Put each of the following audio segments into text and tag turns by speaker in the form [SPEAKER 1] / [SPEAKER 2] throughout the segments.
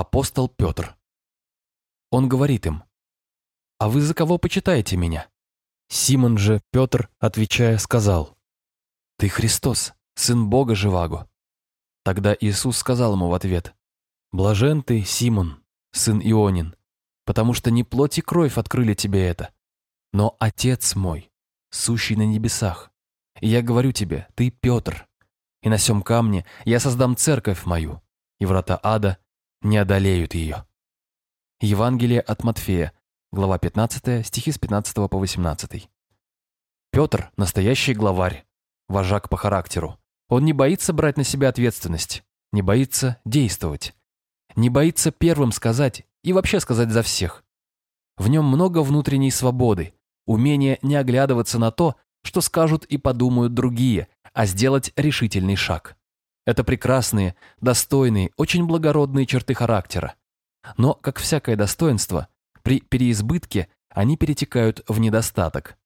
[SPEAKER 1] апостол Петр. Он говорит им, «А вы за кого почитаете меня?» Симон же, Петр, отвечая, сказал, «Ты Христос, Сын Бога Живаго». Тогда Иисус сказал ему в ответ, «Блажен ты, Симон, сын Ионин, потому что не плоть и кровь открыли тебе это, но Отец мой, сущий на небесах. И я говорю тебе, ты Петр, и на сем камне я создам церковь мою, и врата ада не одолеют ее». Евангелие от Матфея, глава 15, стихи с 15 по 18. Петр – настоящий главарь, вожак по характеру. Он не боится брать на себя ответственность, не боится действовать, не боится первым сказать и вообще сказать за всех. В нем много внутренней свободы, умения не оглядываться на то, что скажут и подумают другие, а сделать решительный шаг. Это прекрасные, достойные, очень благородные черты характера. Но, как всякое достоинство, при переизбытке они перетекают в недостаток.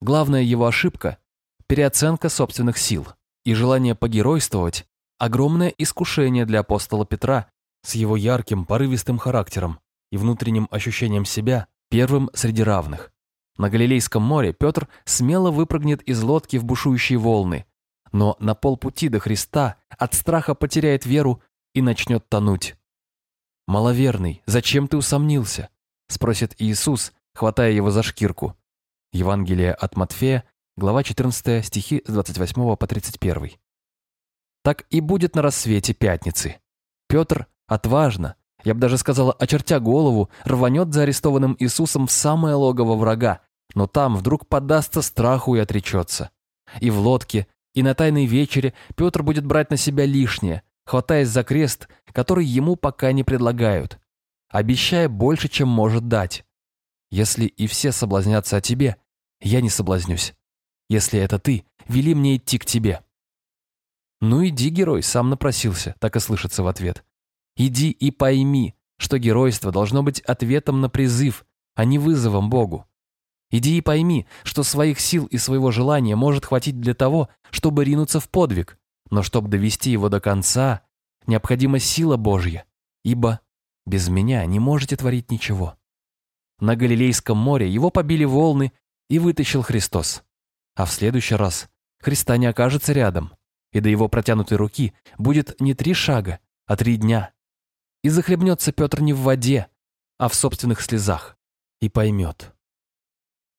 [SPEAKER 1] Главная его ошибка – переоценка собственных сил и желание погеройствовать – огромное искушение для апостола Петра с его ярким, порывистым характером и внутренним ощущением себя первым среди равных. На Галилейском море Петр смело выпрыгнет из лодки в бушующие волны, но на полпути до Христа от страха потеряет веру и начнет тонуть. «Маловерный, зачем ты усомнился?» – спросит Иисус, хватая его за шкирку. Евангелие от Матфея, глава 14, стихи с 28 по 31. Так и будет на рассвете пятницы. Петр отважно, я бы даже сказала, очертя голову, рванет за арестованным Иисусом в самое логово врага, но там вдруг подастся страху и отречется. И в лодке, и на тайной вечере Петр будет брать на себя лишнее, хватаясь за крест, который ему пока не предлагают, обещая больше, чем может дать. Если и все соблазнятся о тебе, я не соблазнюсь. Если это ты, вели мне идти к тебе. Ну иди, герой, сам напросился, так и слышится в ответ. Иди и пойми, что геройство должно быть ответом на призыв, а не вызовом Богу. Иди и пойми, что своих сил и своего желания может хватить для того, чтобы ринуться в подвиг, но чтобы довести его до конца, необходима сила Божья, ибо без меня не можете творить ничего. На Галилейском море его побили волны и вытащил Христос. А в следующий раз Христа не окажется рядом, и до его протянутой руки будет не три шага, а три дня. И захлебнется Петр не в воде, а в собственных слезах, и поймет,